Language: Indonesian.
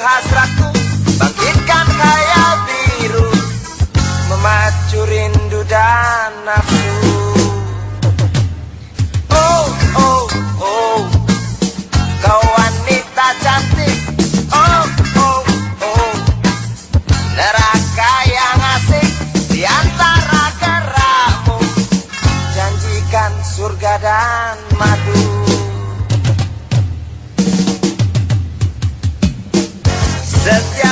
hasratku Bangkitkan khayal biru Memacu rindu dan nafsu. Oh, oh, oh Kau wanita cantik. Oh, oh, oh Neraka yang asik Di antara geramu. Janjikan surga dan madu. Gracias.